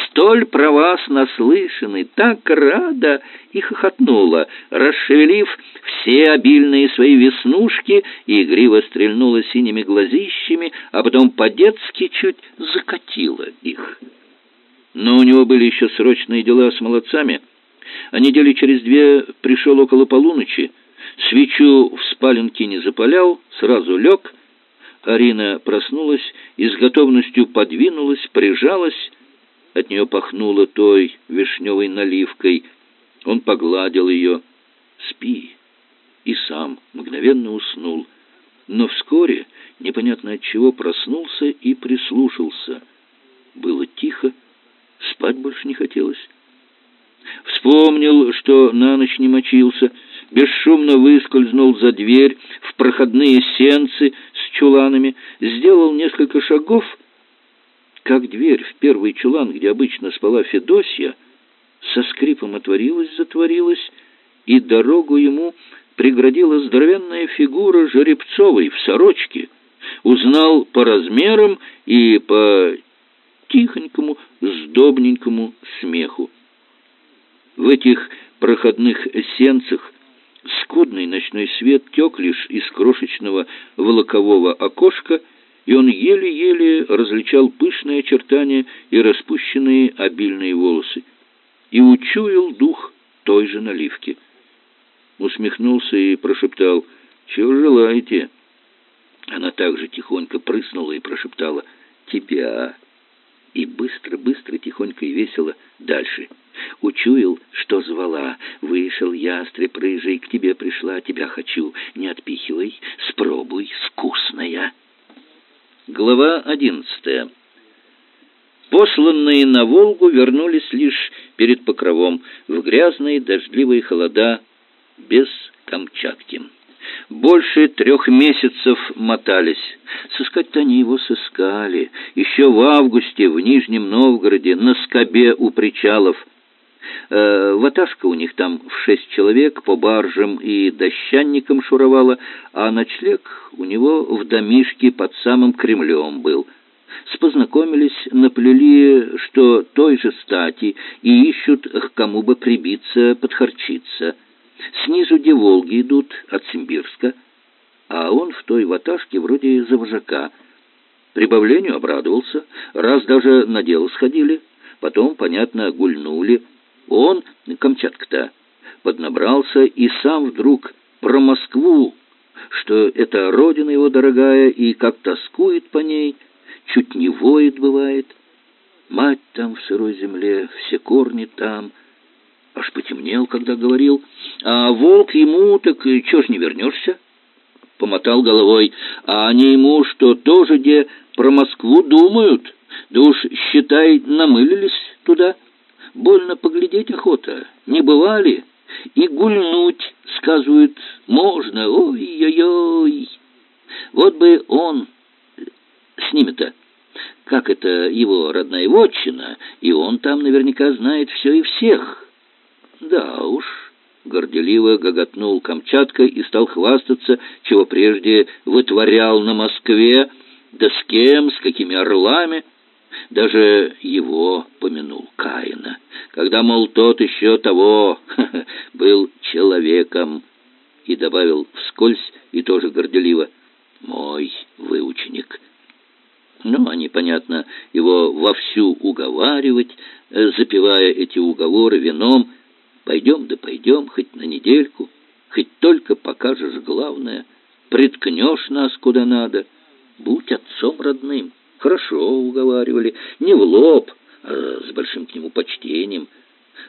Столь про вас наслышаны, так рада!» и хохотнула, расшевелив все обильные свои веснушки, и игриво стрельнула синими глазищами, а потом по-детски чуть закатила их. Но у него были еще срочные дела с молодцами, а недели через две пришел около полуночи, свечу в спаленке не запалял, сразу лег, Арина проснулась и с готовностью подвинулась, прижалась, от нее пахнуло той вишневой наливкой. Он погладил ее. «Спи!» И сам мгновенно уснул. Но вскоре, непонятно от чего, проснулся и прислушался. Было тихо, спать больше не хотелось. Вспомнил, что на ночь не мочился, бесшумно выскользнул за дверь в проходные сенцы с чуланами, сделал несколько шагов — как дверь в первый чулан, где обычно спала Федосья, со скрипом отворилась, затворилась, и дорогу ему преградила здоровенная фигура Жеребцовой в сорочке. Узнал по размерам и по тихонькому, сдобненькому смеху. В этих проходных сенцах скудный ночной свет тек лишь из крошечного волокового окошка, и он еле-еле различал пышные очертания и распущенные обильные волосы, и учуял дух той же наливки. Усмехнулся и прошептал «Чего желаете?» Она также тихонько прыснула и прошептала «Тебя» и быстро-быстро, тихонько и весело дальше. Учуял, что звала. Вышел ястреб рыжий, к тебе пришла, тебя хочу. Не отпихивай, спробуй, вкусная. Глава одиннадцатая. Посланные на Волгу вернулись лишь перед покровом в грязные дождливые холода без Камчатки. Больше трех месяцев мотались. Сыскать-то они его сыскали. Еще в августе в Нижнем Новгороде на скобе у причалов. Э, у них там в шесть человек по баржам и дощанникам шуровала, а ночлег у него в домишке под самым Кремлем был. Спознакомились, наплели, что той же стати, и ищут, к кому бы прибиться, подхарчиться. Снизу где Волги идут, от Симбирска, а он в той ваташке вроде за вожака. Прибавлению обрадовался, раз даже на дело сходили, потом, понятно, гульнули. Он, Камчатка-то, поднабрался и сам вдруг про Москву, что это родина его дорогая, и как тоскует по ней, чуть не воет бывает. Мать там в сырой земле, все корни там — аж потемнел, когда говорил. А волк ему, так чё ж не вернешься? Помотал головой. А они ему что, тоже где про Москву думают? Да уж, считай, намылились туда. Больно поглядеть охота. Не бывали? И гульнуть, сказывают, можно. Ой-ой-ой. Вот бы он с ними-то как это его родная вотчина, и он там наверняка знает все и всех». Да уж, горделиво гоготнул Камчатка и стал хвастаться, чего прежде вытворял на Москве, да с кем, с какими орлами. Даже его помянул Каина, когда, мол, тот еще того был человеком, и добавил вскользь и тоже горделиво, «Мой выученик». Ну, они, понятно, его вовсю уговаривать, э, запивая эти уговоры вином, Пойдем да пойдем, хоть на недельку, хоть только покажешь главное, приткнешь нас куда надо. Будь отцом родным. Хорошо уговаривали, не в лоб, а с большим к нему почтением.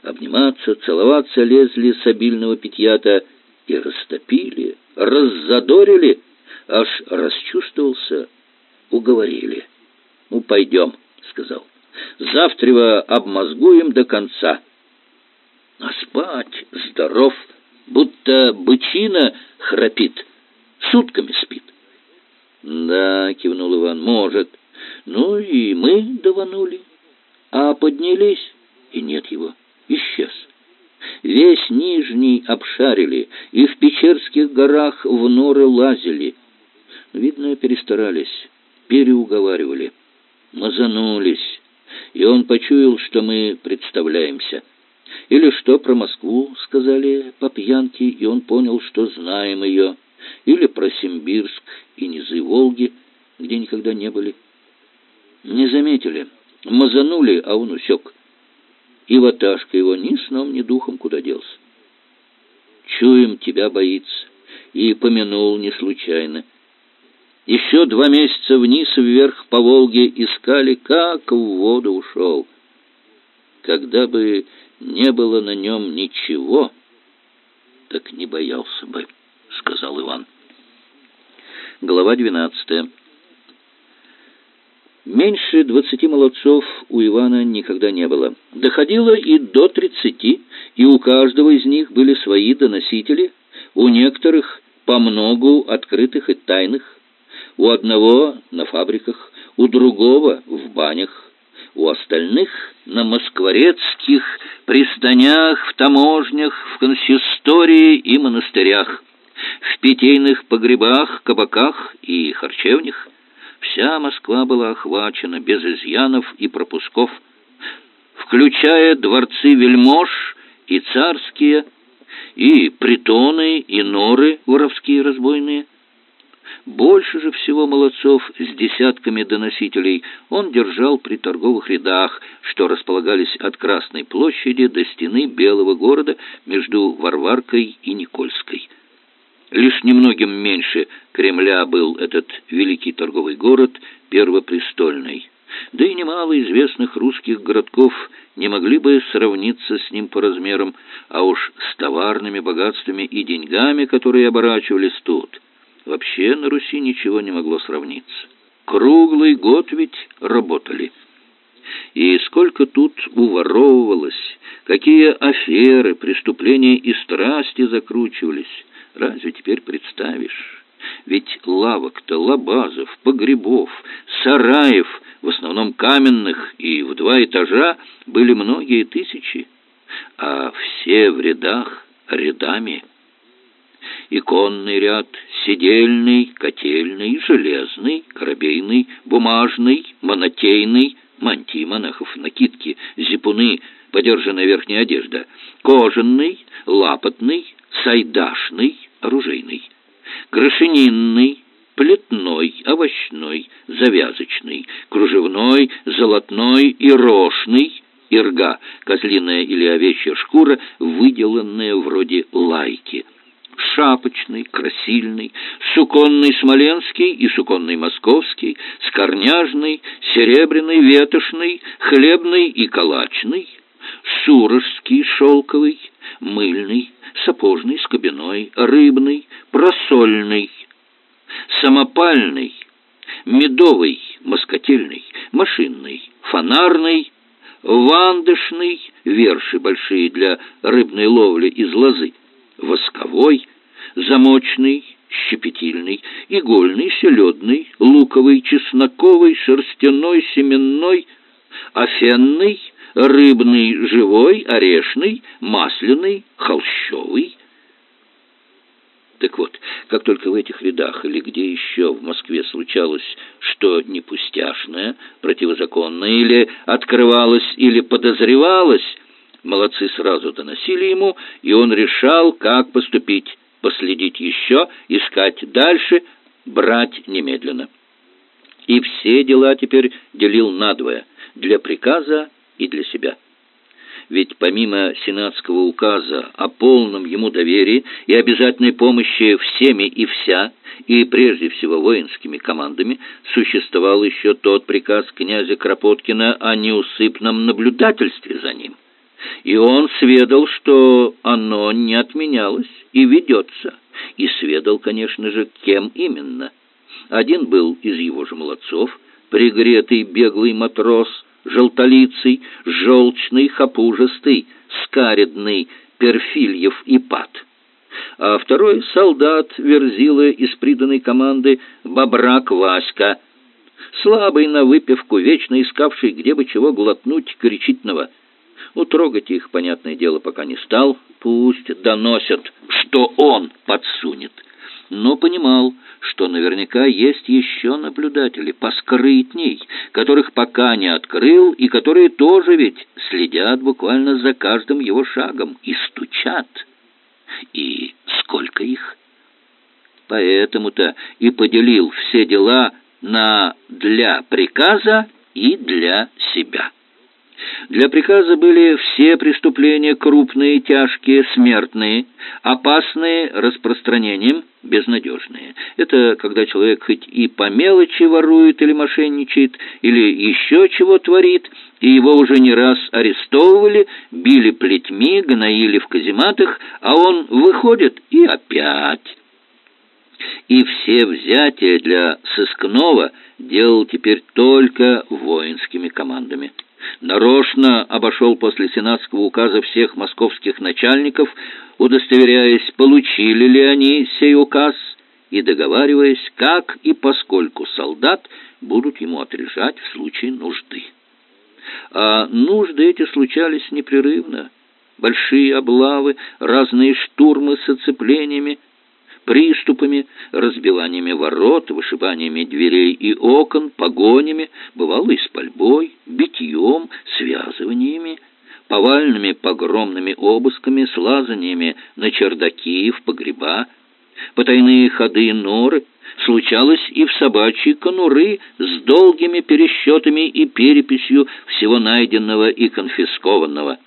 Обниматься, целоваться лезли с обильного питья-то и растопили, раззадорили, аж расчувствовался, уговорили. «Ну, пойдем», — сказал. «Завтра обмозгуем до конца» а спать здоров, будто бычина храпит, сутками спит. Да, кивнул Иван, может. Ну и мы даванули, а поднялись, и нет его, исчез. Весь Нижний обшарили, и в Печерских горах в норы лазили. Видно, перестарались, переуговаривали, мазанулись, и он почуял, что мы представляемся — или что про Москву сказали по пьянке, и он понял, что знаем ее. Или про Симбирск и низы Волги, где никогда не были. Не заметили. Мазанули, а он усек. И ваташка его ни сном, ни духом куда делся. Чуем, тебя боится. И помянул не случайно. Еще два месяца вниз и вверх по Волге искали, как в воду ушел. Когда бы не было на нем ничего, так не боялся бы, сказал Иван. Глава двенадцатая. Меньше двадцати молодцов у Ивана никогда не было. Доходило и до тридцати, и у каждого из них были свои доносители, у некоторых по многу открытых и тайных, у одного на фабриках, у другого в банях, у остальных на москворецких при станях, в таможнях, в консистории и монастырях, в питейных погребах, кабаках и харчевнях. Вся Москва была охвачена без изъянов и пропусков, включая дворцы вельмож и царские, и притоны, и норы воровские разбойные – больше же всего молодцов с десятками доносителей он держал при торговых рядах, что располагались от Красной площади до стены Белого города между Варваркой и Никольской. Лишь немногим меньше Кремля был этот великий торговый город первопрестольный. Да и немало известных русских городков не могли бы сравниться с ним по размерам, а уж с товарными богатствами и деньгами, которые оборачивались тут – Вообще на Руси ничего не могло сравниться. Круглый год ведь работали. И сколько тут уворовывалось, какие аферы, преступления и страсти закручивались, разве теперь представишь? Ведь лавок-то, лабазов, погребов, сараев, в основном каменных и в два этажа, были многие тысячи, а все в рядах рядами – иконный ряд, сидельный, котельный, железный, корабейный, бумажный, монотейный, мантии монахов, накидки, зипуны, подержанная верхняя одежда, кожаный, лапотный, сайдашный, оружейный, крашенинный, плетной, овощной, завязочный, кружевной, золотной и рошный, ирга, козлиная или овечья шкура, выделанная вроде лайки – шапочный, красильный, суконный смоленский и суконный московский, скорняжный, серебряный, ветошный, хлебный и калачный, сурожский шелковый, мыльный, сапожный, скобяной, рыбный, просольный, самопальный, медовый, москотельный, машинный, фонарный, вандышный, верши большие для рыбной ловли из лозы, восковой, замочный, щепетильный, игольный, селедный, луковый, чесноковый, шерстяной, семенной, офенный, рыбный, живой, орешный, масляный, холщовый. Так вот, как только в этих рядах или где еще в Москве случалось что не пустяшное, противозаконное, или открывалось, или подозревалось, молодцы сразу доносили ему, и он решал, как поступить последить еще, искать дальше, брать немедленно. И все дела теперь делил надвое, для приказа и для себя. Ведь помимо сенатского указа о полном ему доверии и обязательной помощи всеми и вся, и прежде всего воинскими командами, существовал еще тот приказ князя Кропоткина о неусыпном наблюдательстве за ним – и он сведал, что оно не отменялось и ведется, и сведал, конечно же, кем именно. Один был из его же молодцов, пригретый беглый матрос, желтолицый, желчный, хапужистый, скаредный, перфильев и пад. А второй — солдат Верзилы из приданной команды Бобрак Васька, слабый на выпивку, вечно искавший где бы чего глотнуть кричительного — Утрогать их, понятное дело, пока не стал. Пусть доносят, что он подсунет. Но понимал, что наверняка есть еще наблюдатели, поскрытней, которых пока не открыл, и которые тоже ведь следят буквально за каждым его шагом и стучат. И сколько их? Поэтому-то и поделил все дела на «для приказа» и «для себя». Для приказа были все преступления крупные, тяжкие, смертные, опасные распространением, безнадежные. Это когда человек хоть и по мелочи ворует или мошенничает, или еще чего творит, и его уже не раз арестовывали, били плетьми, гноили в казематах, а он выходит и опять. И все взятия для сыскного делал теперь только воинскими командами нарочно обошел после сенатского указа всех московских начальников, удостоверяясь, получили ли они сей указ, и договариваясь, как и поскольку солдат будут ему отрежать в случае нужды. А нужды эти случались непрерывно, большие облавы, разные штурмы с оцеплениями, приступами, разбиваниями ворот, вышибаниями дверей и окон, погонями, бывало и с пальбой, битьем, связываниями, повальными погромными обысками, слазаниями на чердаки, в погреба, потайные ходы и норы, случалось и в собачьи конуры с долгими пересчетами и переписью всего найденного и конфискованного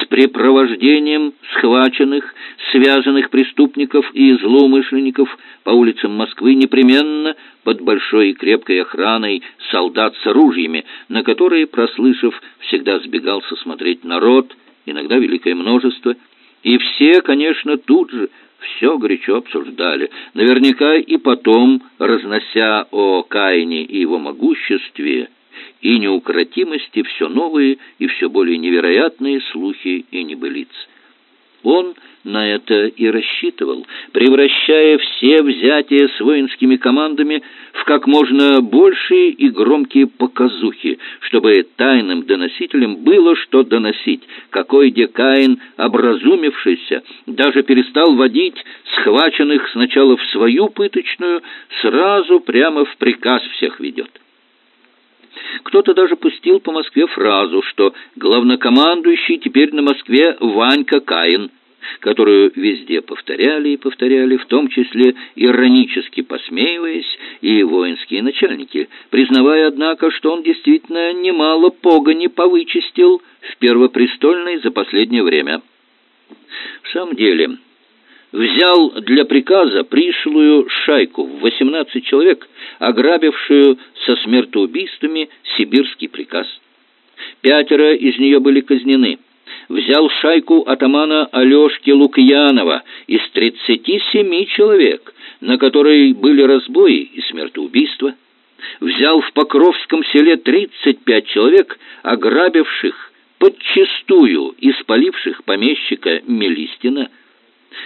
с препровождением схваченных, связанных преступников и злоумышленников по улицам Москвы непременно под большой и крепкой охраной солдат с ружьями, на которые, прослышав, всегда сбегался смотреть народ, иногда великое множество, и все, конечно, тут же все горячо обсуждали, наверняка и потом, разнося о Каине и его могуществе, и неукротимости все новые и все более невероятные слухи и небылицы. Он на это и рассчитывал, превращая все взятия с воинскими командами в как можно большие и громкие показухи, чтобы тайным доносителям было что доносить, какой декаин, образумившийся, даже перестал водить схваченных сначала в свою пыточную, сразу прямо в приказ всех ведет. Кто-то даже пустил по Москве фразу, что главнокомандующий теперь на Москве Ванька Каин, которую везде повторяли и повторяли, в том числе иронически посмеиваясь, и воинские начальники, признавая, однако, что он действительно немало погони повычистил в Первопрестольной за последнее время. В самом деле взял для приказа пришлую шайку в 18 человек, ограбившую со смертоубийствами сибирский приказ. Пятеро из нее были казнены. Взял шайку атамана Алешки Лукьянова из 37 человек, на которой были разбои и смертоубийства. Взял в Покровском селе 35 человек, ограбивших подчистую и спаливших помещика Мелистина –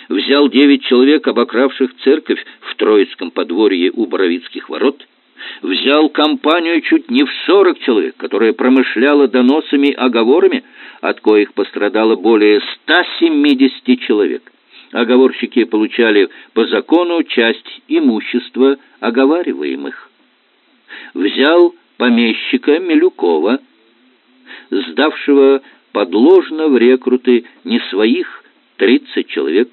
взял девять человек, обокравших церковь в Троицком подворье у Боровицких ворот, взял компанию чуть не в сорок человек, которая промышляла доносами оговорами, от коих пострадало более ста семидесяти человек. Оговорщики получали по закону часть имущества оговариваемых. Взял помещика Милюкова, сдавшего подложно в рекруты не своих тридцать человек,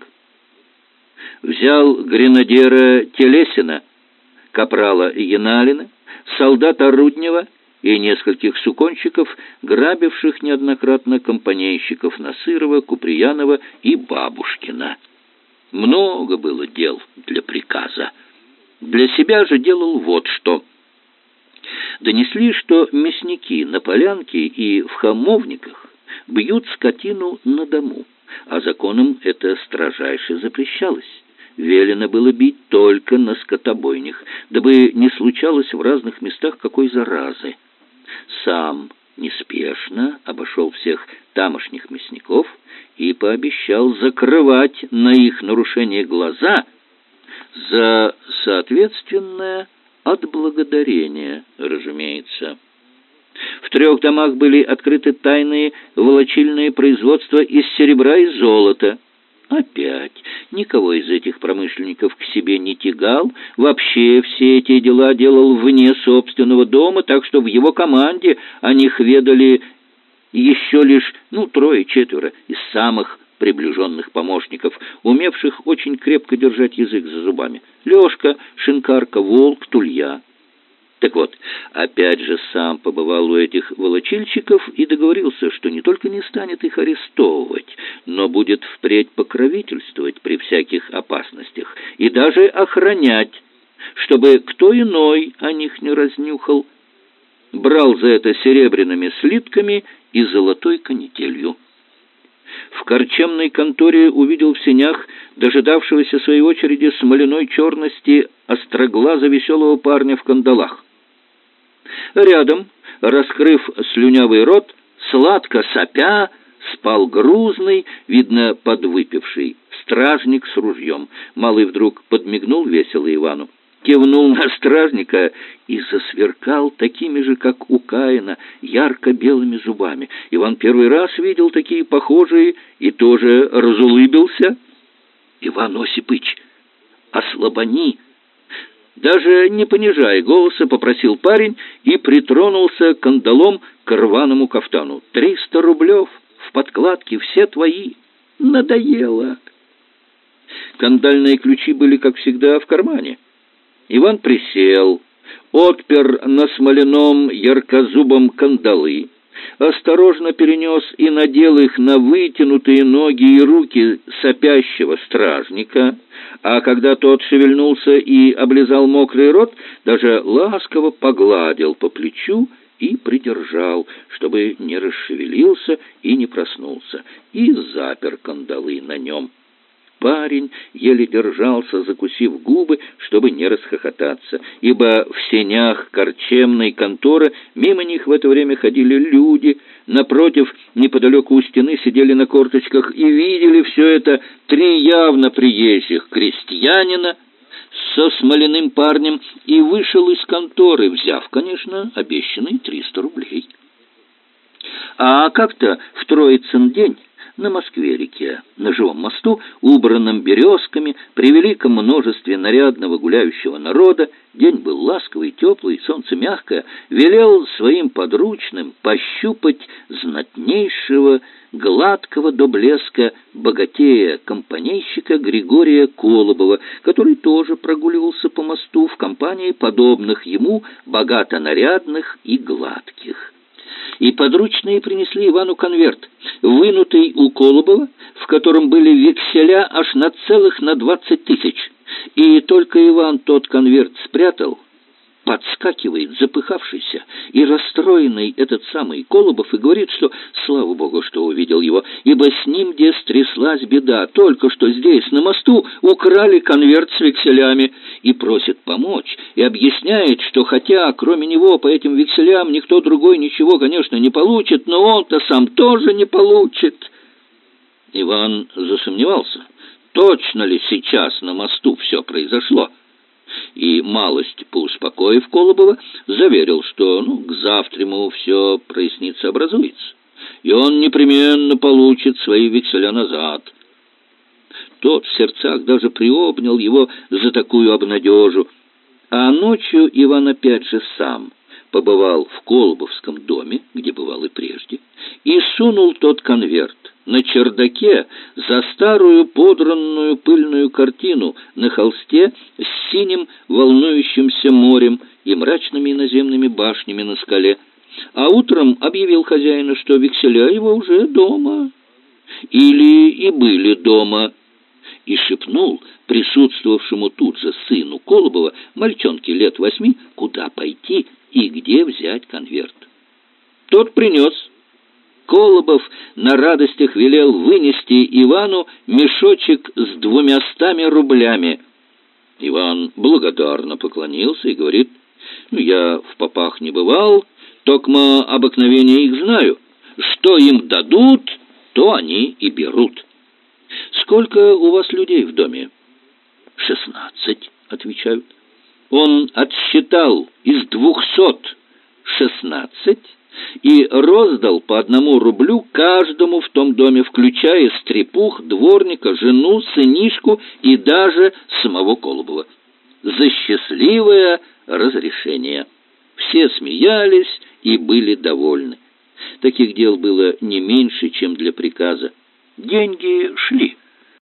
взял гренадера Телесина, капрала Яналина, солдата Руднева и нескольких суконщиков, грабивших неоднократно компанейщиков Насырова, Куприянова и Бабушкина. Много было дел для приказа. Для себя же делал вот что. Донесли, что мясники на полянке и в хамовниках бьют скотину на дому, а законом это строжайше запрещалось велено было бить только на скотобойнях, дабы не случалось в разных местах какой заразы. Сам неспешно обошел всех тамошних мясников и пообещал закрывать на их нарушение глаза за соответственное отблагодарение, разумеется. В трех домах были открыты тайные волочильные производства из серебра и золота – Опять никого из этих промышленников к себе не тягал, вообще все эти дела делал вне собственного дома, так что в его команде о них ведали еще лишь, ну, трое-четверо из самых приближенных помощников, умевших очень крепко держать язык за зубами. Лешка, Шинкарка, Волк, Тулья. Так вот, опять же сам побывал у этих волочильщиков и договорился, что не только не станет их арестовывать, но будет впредь покровительствовать при всяких опасностях и даже охранять, чтобы кто иной о них не разнюхал. Брал за это серебряными слитками и золотой канителью. В корчемной конторе увидел в сенях дожидавшегося своей очереди смоляной черности остроглаза веселого парня в кандалах. Рядом, раскрыв слюнявый рот, сладко сопя, спал грузный, видно, подвыпивший, стражник с ружьем. Малый вдруг подмигнул весело Ивану. Кивнул на стражника и засверкал такими же, как у Каина, ярко-белыми зубами. Иван первый раз видел такие похожие и тоже разулыбился. «Иван Осипыч, ослабони!» Даже не понижая голоса, попросил парень и притронулся кандалом к рваному кафтану. «Триста рублев в подкладке, все твои! Надоело!» Кандальные ключи были, как всегда, в кармане. Иван присел, отпер на смоляном яркозубом кандалы, осторожно перенес и надел их на вытянутые ноги и руки сопящего стражника, а когда тот шевельнулся и облизал мокрый рот, даже ласково погладил по плечу и придержал, чтобы не расшевелился и не проснулся, и запер кандалы на нем. Парень еле держался, закусив губы, чтобы не расхохотаться, ибо в сенях корчемной конторы мимо них в это время ходили люди, напротив, неподалеку у стены сидели на корточках и видели все это три явно приезжих крестьянина со смоляным парнем и вышел из конторы, взяв, конечно, обещанные триста рублей. А как-то в Троицын день на Москве-реке, на живом мосту, убранном березками, при великом множестве нарядного гуляющего народа, день был ласковый, теплый, солнце мягкое, велел своим подручным пощупать знатнейшего, гладкого до блеска богатея-компанейщика Григория Колобова, который тоже прогуливался по мосту в компании подобных ему богато нарядных и гладких и подручные принесли Ивану конверт, вынутый у Колобова, в котором были векселя аж на целых на двадцать тысяч. И только Иван тот конверт спрятал, подскакивает запыхавшийся и расстроенный этот самый Колобов и говорит, что слава богу, что увидел его, ибо с ним где стряслась беда, только что здесь, на мосту, украли конверт с векселями и просит помочь, и объясняет, что хотя кроме него по этим векселям никто другой ничего, конечно, не получит, но он-то сам тоже не получит. Иван засомневался, точно ли сейчас на мосту все произошло и, малость поуспокоив Колобова, заверил, что ну, к завтраму все прояснится, образуется, и он непременно получит свои векселя назад. Тот в сердцах даже приобнял его за такую обнадежу, а ночью Иван опять же сам побывал в Колобовском доме, где бывал и прежде, и сунул тот конверт на чердаке за старую подранную пыльную картину на холсте с синим волнующимся морем и мрачными иноземными башнями на скале, а утром объявил хозяину, что векселя его уже дома. Или и были дома, и шепнул присутствовавшему тут же сыну Колобова, мальчонке лет восьми, куда пойти и где взять конверт. Тот принес Колобов на радостях велел вынести Ивану мешочек с двумястами рублями. Иван благодарно поклонился и говорит, «Ну, я в попах не бывал, токмо обыкновение их знаю. Что им дадут, то они и берут». «Сколько у вас людей в доме?» «Шестнадцать», — отвечают. Он отсчитал из двухсот шестнадцать и роздал по одному рублю каждому в том доме, включая стрепух, дворника, жену, сынишку и даже самого Колобова. За счастливое разрешение. Все смеялись и были довольны. Таких дел было не меньше, чем для приказа. Деньги шли.